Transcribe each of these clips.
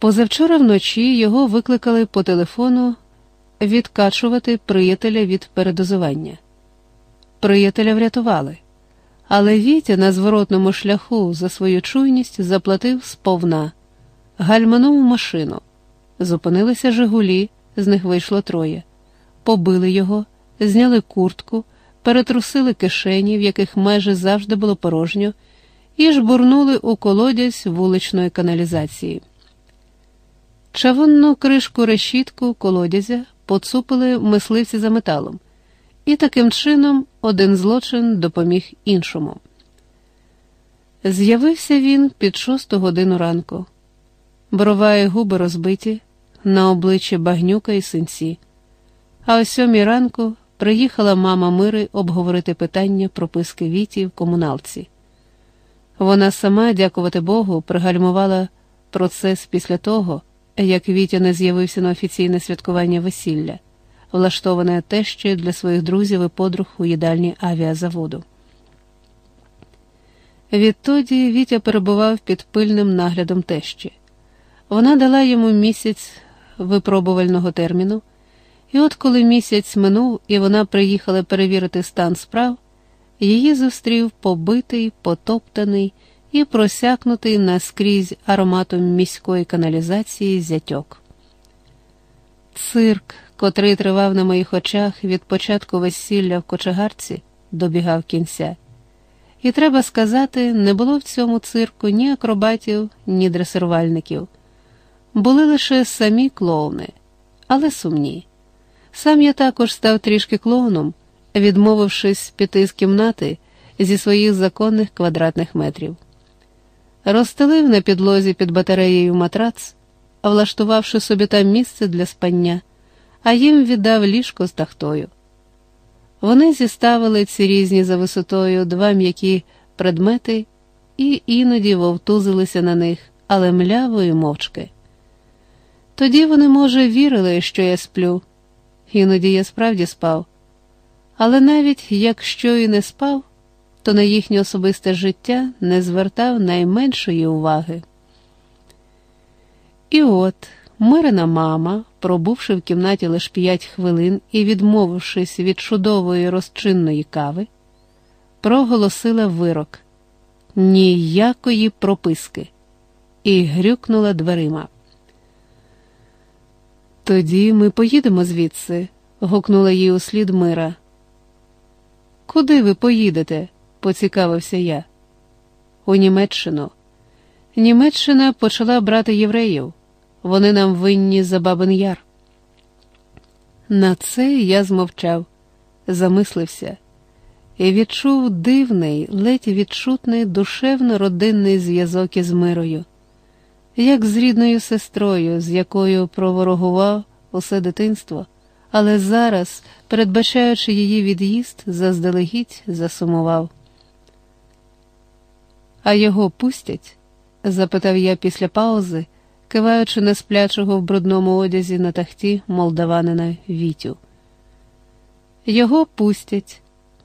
Позавчора вночі його викликали по телефону відкачувати приятеля від передозування. Приятеля врятували, але Вітя на зворотному шляху за свою чуйність заплатив сповна, гальманув машину. Зупинилися Жигулі, з них вийшло троє, побили його, зняли куртку, перетрусили кишені, в яких майже завжди було порожньо, і жбурнули у колодязь вуличної каналізації. Чавунну кришку решітку колодязя поцупили мисливці за металом, і таким чином один злочин допоміг іншому. З'явився він під шосту годину ранку. Брова і губи розбиті, на обличчі багнюка і синці. А о сьомій ранку приїхала мама Мири обговорити питання прописки Віті в комуналці. Вона сама, дякувати Богу, пригальмувала процес після того як Вітя не з'явився на офіційне святкування весілля, влаштоване тещою для своїх друзів і подруг у їдальні авіазаводу. Відтоді Вітя перебував під пильним наглядом тещі. Вона дала йому місяць випробувального терміну, і от коли місяць минув і вона приїхала перевірити стан справ, її зустрів побитий, потоптаний і просякнутий наскрізь ароматом міської каналізації зятьок. Цирк, котрий тривав на моїх очах від початку весілля в кочегарці, добігав кінця. І треба сказати, не було в цьому цирку ні акробатів, ні дресирувальників. Були лише самі клоуни, але сумні. Сам я також став трішки клоуном, відмовившись піти з кімнати зі своїх законних квадратних метрів розстелив на підлозі під батареєю матрац, влаштувавши собі там місце для спання, а їм віддав ліжко з тахтою. Вони зіставили ці різні за висотою два м'які предмети і іноді вовтузилися на них, але мляво і мовчки. Тоді вони, може, вірили, що я сплю, іноді я справді спав, але навіть якщо і не спав, то на їхнє особисте життя не звертав найменшої уваги. І от Мирина мама, пробувши в кімнаті лише п'ять хвилин і відмовившись від чудової розчинної кави, проголосила вирок ніякої прописки і грюкнула дверима. Тоді ми поїдемо звідси, гукнула їй услід Мира. Куди ви поїдете? Поцікавився я. У Німеччину. Німеччина почала брати євреїв. Вони нам винні за Бабин Яр. На це я змовчав, замислився і відчув дивний, ледь відчутний душевно родинний зв'язок із мирою, як з рідною сестрою, з якою проворогував усе дитинство, але зараз, передбачаючи її від'їзд, заздалегідь засумував. А його пустять? запитав я після паузи, киваючи на сплячого в брудному одязі на тахті молдаванина Вітю. Його пустять.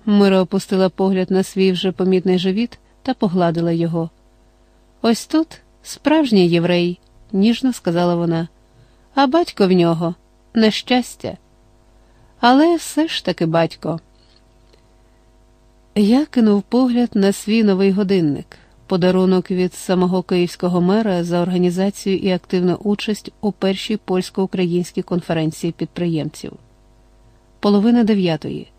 Мира опустила погляд на свій вже помітний живіт та погладила його. Ось тут справжній єврей, ніжно сказала вона, а батько в нього нещастя. Але все ж таки батько. Я кинув погляд на свій новий годинник подарунок від самого київського мера за організацію і активну участь у першій польсько-українській конференції підприємців. Половина дев'ятої,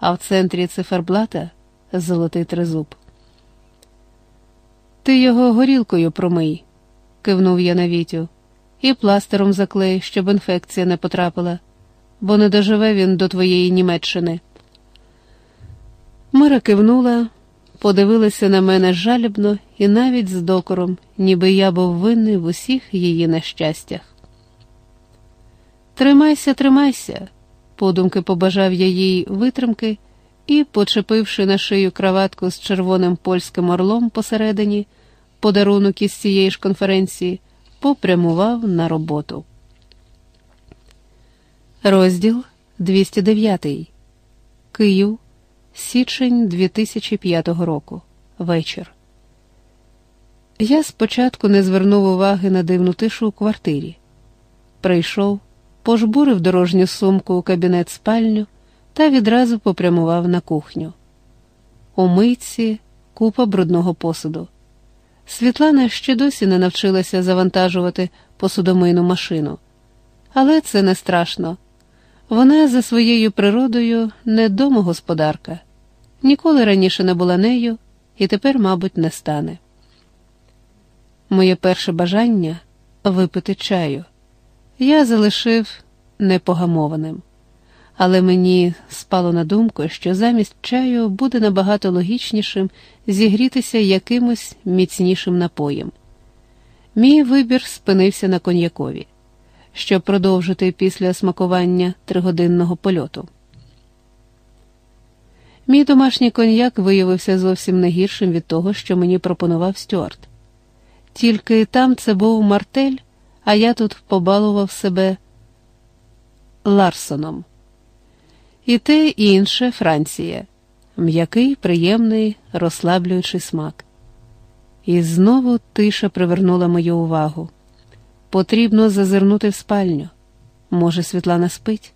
а в центрі циферблата золотий тризуб. Ти його горілкою промий, кивнув я на Вітю, і пластером заклей, щоб інфекція не потрапила, бо не доживе він до твоєї Німеччини. Мира кивнула подивилася на мене жалібно і навіть з докором, ніби я був винний в усіх її нещастях. Тримайся, тримайся, подумки побажав я їй витримки і, почепивши на шию краватку з червоним польським орлом посередині, подарунок із цієї ж конференції, попрямував на роботу. Розділ 209. Київ Січень 2005 року. Вечір. Я спочатку не звернув уваги на дивну тишу у квартирі. Прийшов, пожбурив дорожню сумку у кабінет спальню та відразу попрямував на кухню. У митці купа брудного посуду. Світлана ще досі не навчилася завантажувати посудомийну машину. Але це не страшно. Вона за своєю природою не домогосподарка, ніколи раніше не була нею і тепер, мабуть, не стане. Моє перше бажання випити чаю. Я залишив непогамованим, але мені спало на думку, що замість чаю буде набагато логічнішим зігрітися якимось міцнішим напоєм. Мій вибір спинився на коньякові, щоб продовжити після смакування тригодинного польоту. Мій домашній коньяк виявився зовсім не гіршим від того, що мені пропонував Стюарт. Тільки там це був мартель, а я тут побалував себе Ларсоном. І те інше Франція, м'який, приємний, розслаблюючий смак. І знову тиша привернула мою увагу. Потрібно зазирнути в спальню. Може, Світлана спить?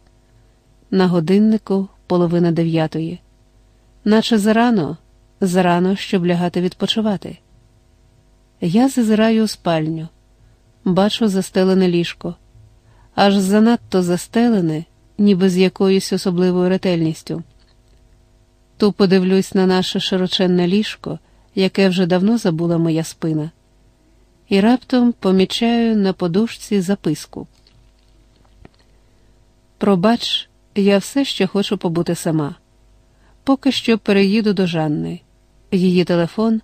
На годиннику половина дев'ятої, наче зарано, зарано, щоб лягати відпочивати. Я зазираю у спальню, бачу застелене ліжко, аж занадто застелене, ніби з якоюсь особливою ретельністю. Ту подивлюсь на наше широченне ліжко, яке вже давно забула моя спина, і раптом помічаю на подушці записку. Пробач, я все ще хочу побути сама. Поки що переїду до Жанни. Її телефон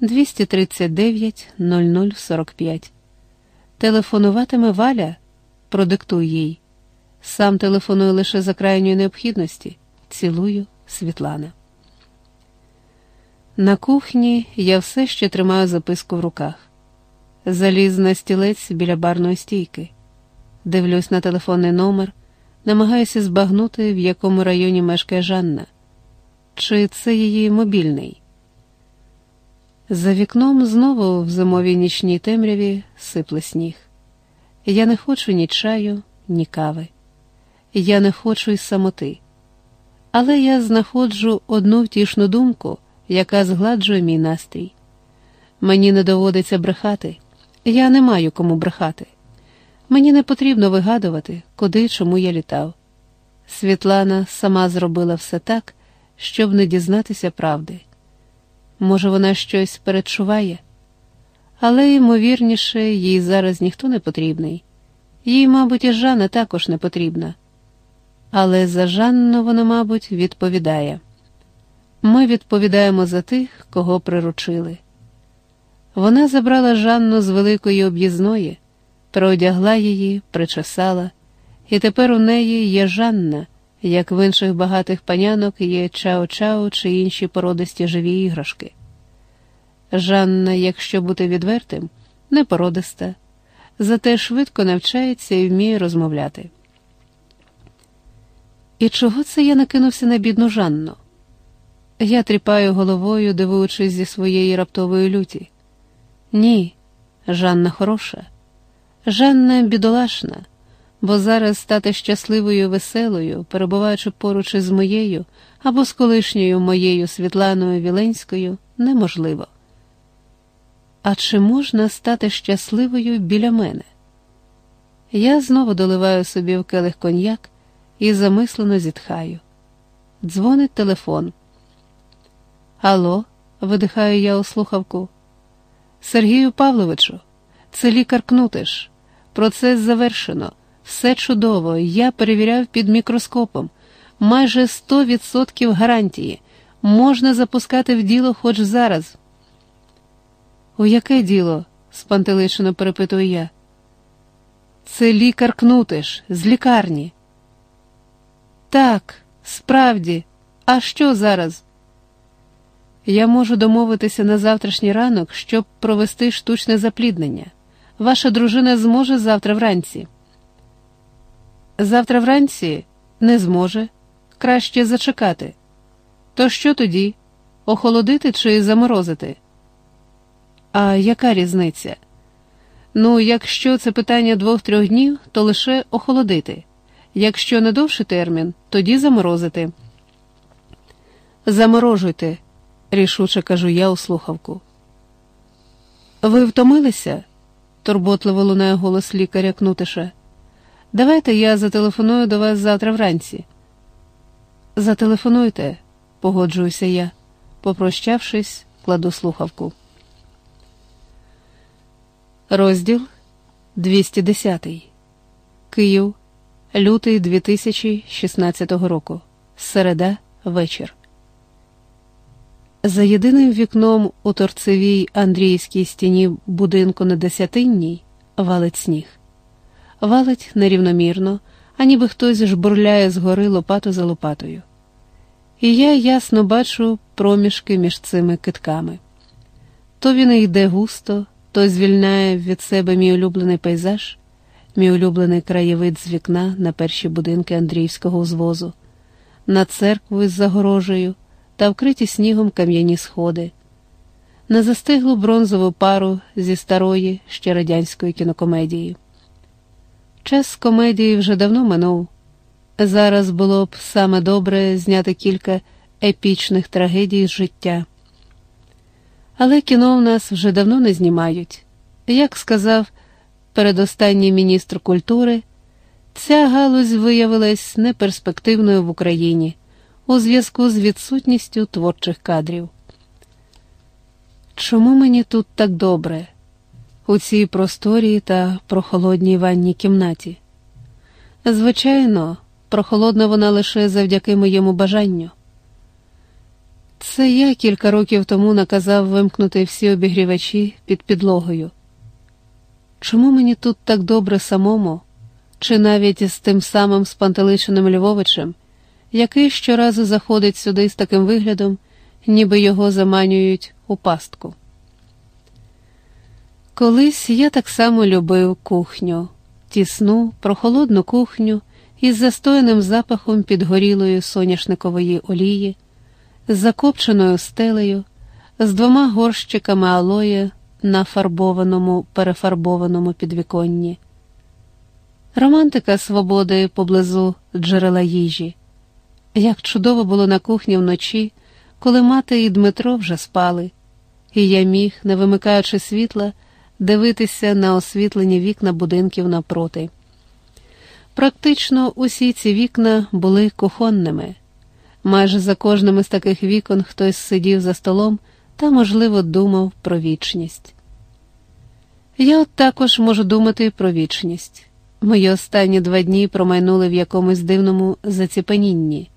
239 0045. Телефонуватиме Валя, продиктуй їй. Сам телефоную лише за крайньої необхідності. Цілую, Світлана. На кухні я все ще тримаю записку в руках. Заліз на стілець біля барної стійки. Дивлюсь на телефонний номер, намагаюся збагнути, в якому районі мешкає Жанна. Чи це її мобільний? За вікном знову в зимовій нічній темряві сипле сніг. Я не хочу ні чаю, ні кави. Я не хочу й самоти. Але я знаходжу одну втішну думку, яка згладжує мій настрій. Мені не доводиться брехати, я не маю кому брехати. Мені не потрібно вигадувати, куди чому я літав. Світлана сама зробила все так, щоб не дізнатися правди. Може, вона щось передчуває, але, ймовірніше, їй зараз ніхто не потрібний. Їй, мабуть, і Жанна також не потрібна. Але за Жанну вона, мабуть, відповідає. Ми відповідаємо за тих, кого приручили. Вона забрала Жанну з великої об'їзної, переодягла її, причесала, і тепер у неї є Жанна як в інших багатих панянок є чао-чао чи інші породисті живі іграшки. Жанна, якщо бути відвертим, не породиста, зате швидко навчається і вміє розмовляти. І чого це я накинувся на бідну Жанну? Я тріпаю головою, дивуючись зі своєї раптової люті. Ні, Жанна хороша, Жанна бідолашна бо зараз стати щасливою, веселою, перебуваючи поруч із моєю або з колишньою моєю Світланою Віленською, неможливо. А чи можна стати щасливою біля мене? Я знову доливаю собі в келих коньяк і замислено зітхаю. Дзвонить телефон. Алло, видихаю я у слухавку. Сергію Павловичу, це лікар Кнутиш. Процес завершено. Все чудово, я перевіряв під мікроскопом. Майже 100% гарантії. Можна запускати в діло хоч зараз. У яке діло? спантеличено перепитую я. Це лікар Кнутиш з лікарні. Так, справді, а що зараз? Я можу домовитися на завтрашній ранок, щоб провести штучне запліднення. Ваша дружина зможе завтра вранці. Завтра вранці не зможе, краще зачекати. То що тоді? Охолодити чи заморозити? А яка різниця? Ну, якщо це питання двох-трьох днів, то лише охолодити. Якщо не довший термін, тоді заморозити. Заморожуйте, рішуче кажу я у слухавку. Ви втомилися? турботливо лунає голос лікаря Кнутиша. Давайте я зателефоную до вас завтра вранці. Зателефонуйте, погоджуюся я. Попрощавшись, кладу слухавку. Розділ 210. Київ. Лютий 2016 року. Середа вечір. За єдиним вікном у торцевій Андріївській стіні будинку на Десятинній валить сніг. Валить нерівномірно, а ніби хтось жбурляє згори лопату за лопатою. І я ясно бачу проміжки між цими китками. То він йде густо, то звільняє від себе мій улюблений пейзаж, мій улюблений краєвид з вікна на перші будинки Андріївського узвозу, на церкву із загорожею та вкриті снігом кам'яні сходи, на застиглу бронзову пару зі старої ще радянської кінокомедії. Час комедії вже давно минув. Зараз було б саме добре зняти кілька епічних трагедій з життя. Але кіно в нас вже давно не знімають. Як сказав передостанній міністр культури, ця галузь виявилась неперспективною в Україні у зв'язку з відсутністю творчих кадрів. Чому мені тут так добре, у цій просторій та прохолодній ванній кімнаті? Звичайно, прохолодна вона лише завдяки моєму бажанню. Це я кілька років тому наказав вимкнути всі обігрівачі під підлогою. Чому мені тут так добре самому, чи навіть з тим самим спантеличеним Львовичем, який щоразу заходить сюди з таким виглядом, ніби його заманюють у пастку? Колись я так само любив кухню, тісну, прохолодну кухню із застояним запахом підгорілої соняшникової олії з закопченою стелею, з двома горщиками алоє на фарбованому, перефарбованому підвіконні, романтика свободи поблизу джерела їжі. Як чудово було на кухні вночі, коли мати і Дмитро вже спали, і я міг, не вимикаючи світла, дивитися на освітлені вікна будинків напроти. Практично усі ці вікна були кухонними. Майже за кожним із таких вікон хтось сидів за столом та, можливо, думав про вічність. Я от також можу думати про вічність. Мої останні два дні промайнули в якомусь дивному заціпанінні.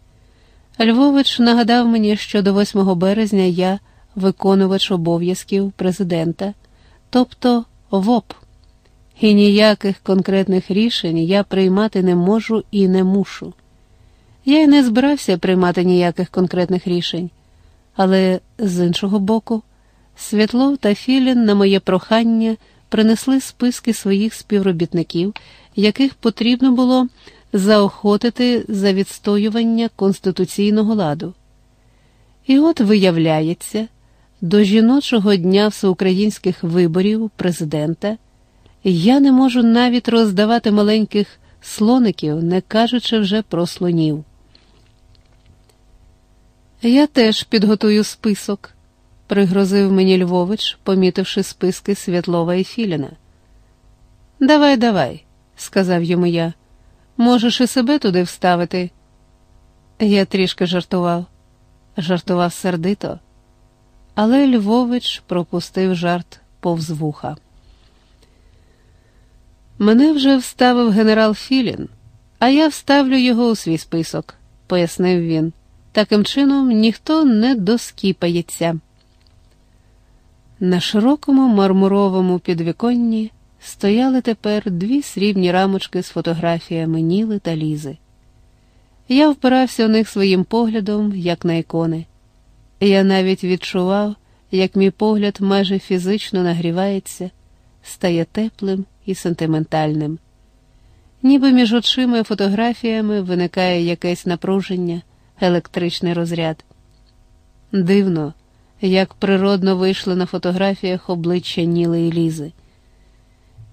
Львович нагадав мені, що до 8 березня я виконувач обов'язків президента, тобто ВОП, і ніяких конкретних рішень я приймати не можу і не мушу. Я й не збирався приймати ніяких конкретних рішень, але з іншого боку, Світлов та Філін на моє прохання принесли списки своїх співробітників, яких потрібно було заохотити за відстоювання конституційного ладу. І от виявляється, до жіночого дня всеукраїнських виборів президента я не можу навіть роздавати маленьких слоників, не кажучи вже про слонів. Я теж підготую список, пригрозив мені Львович, помітивши списки Святлова і Філіна. Давай, давай, сказав йому я. Можеш і себе туди вставити. Я трішки жартував, жартував сердито, але Львович пропустив жарт повз вуха. Мене вже вставив генерал Філін, а я вставлю його у свій список, пояснив він. Таким чином ніхто не доскіпається. На широкому мармуровому підвіконні стояли тепер дві срібні рамочки з фотографіями Ніли та Лізи. Я впирався в них своїм поглядом, як на ікони. Я навіть відчував, як мій погляд майже фізично нагрівається, стає теплим і сентиментальним. Ніби між очима фотографіями виникає якесь напруження, електричний розряд. Дивно, як природно вийшли на фотографіях обличчя Ніли і Лізи.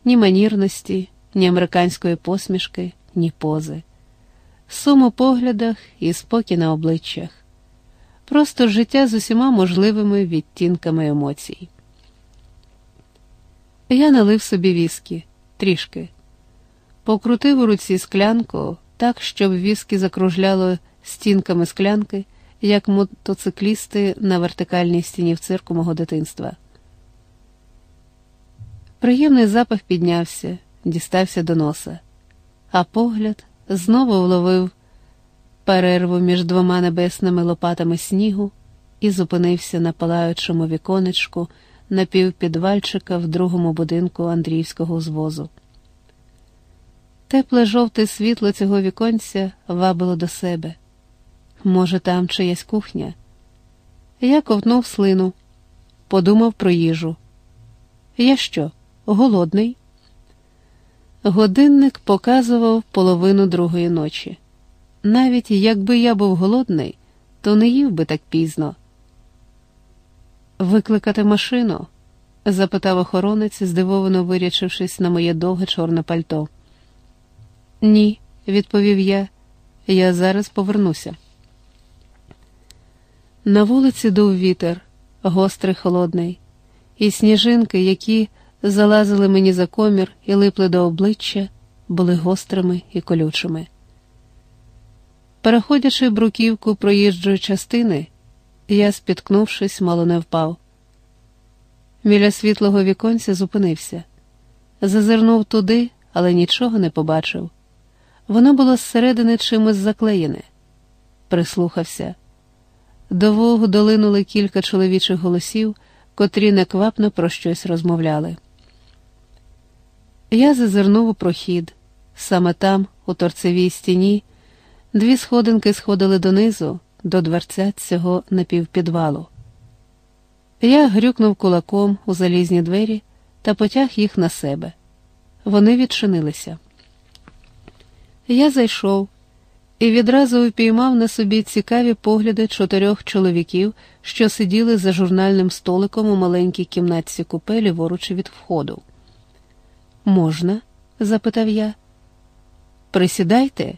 Ні манірності, ні американської посмішки, ні пози, сум у поглядах і спокій на обличчях, просто життя з усіма можливими відтінками емоцій. Я налив собі віскі трішки, покрутив у руці склянку так, щоб віскі закружляло стінками склянки, як мотоциклісти на вертикальній стіні в цирку мого дитинства. Приємний запах піднявся, дістався до носа, а погляд знову вловив перерву між двома небесними лопатами снігу і зупинився на палаючому віконечку напівпідвальчика в другому будинку Андріївського звозу. Тепле жовте світло цього віконця вабило до себе. Може, там чиясь кухня? Я ковтнув слину, подумав про їжу. Я що, голодний? Годинник показував половину другої ночі. Навіть якби я був голодний, то не їв би так пізно. Викликати машину? запитав охоронець, здивовано вирячившись на моє довге чорне пальто. Ні, відповів я, я зараз повернуся. На вулиці дув вітер, гострий холодний, і сніжинки, які залазили мені за комір і липли до обличчя, були гострими і колючими. Переходячи бруківку проїжджої частини, я, спіткнувшись, мало не впав. Біля світлого віконця зупинився, зазирнув туди, але нічого не побачив. Воно було зсередини чимось заклеєне. Прислухався. До вогу долинули кілька чоловічих голосів, котрі неквапно про щось розмовляли. Я зазирнув у прохід. Саме там, у торцевій стіні, дві сходинки сходили донизу, до дверця цього напівпідвалу. Я грюкнув кулаком у залізні двері та потяг їх на себе. Вони відчинилися. Я зайшов і відразу впіймав на собі цікаві погляди чотирьох чоловіків, що сиділи за журнальним столиком у маленькій кімнатці купе ліворуч від входу. Можна? запитав я. Присідайте,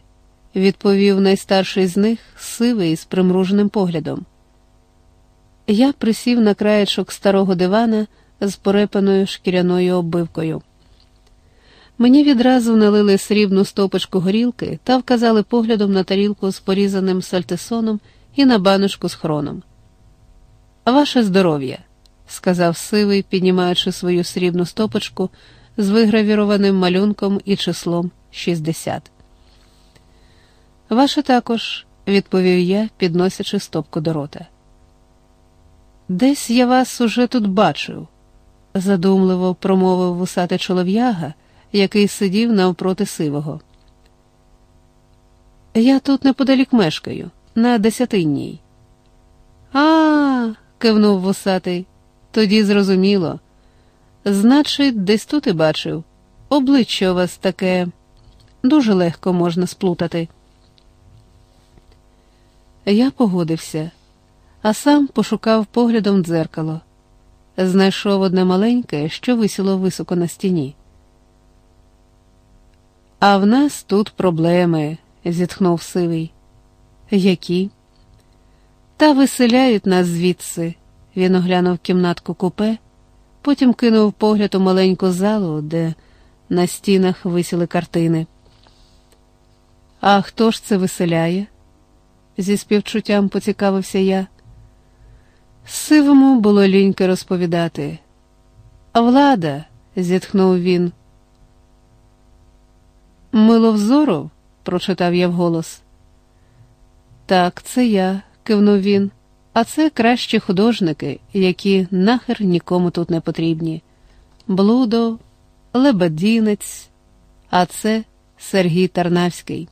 відповів найстарший з них, сивий з примруженим поглядом. Я присів на краєчок старого дивана з порепаною шкіряною оббивкою. Мені відразу налили срібну стопочку горілки та вказали поглядом на тарілку з порізаним сальтисоном і на баночку з хроном. Ваше здоров'я, сказав сивий, піднімаючи свою срібну стопочку з вигравірованим малюнком і числом 60. Ваше також, відповів я, підносячи стопку до рота. Десь я вас уже тут бачив, задумливо промовив вусатий чолов'яга який сидів навпроти сивого. Я тут неподалік мешкаю, на десятинній. А, кивнув вусатий. Тоді зрозуміло. Значить, десь тут і бачив. Обличчя у вас таке дуже легко можна сплутати. Я погодився, а сам пошукав поглядом дзеркало. Знайшов одне маленьке, що висіло високо на стіні. А в нас тут проблеми, зітхнув сивий. Які? Та виселяють нас звідси. Він оглянув кімнатку купе, потім кинув погляд у маленьку залу, де на стінах висіли картини. А хто ж це виселяє? Зі співчуттям поцікавився я. Сивому було ліньки розповідати. Влада, зітхнув він. Миловзоров? прочитав я вголос. Так, це я, кивнув він, а це кращі художники, які нахер нікому тут не потрібні. Блудо, Лебедінець, а це Сергій Тарнавський.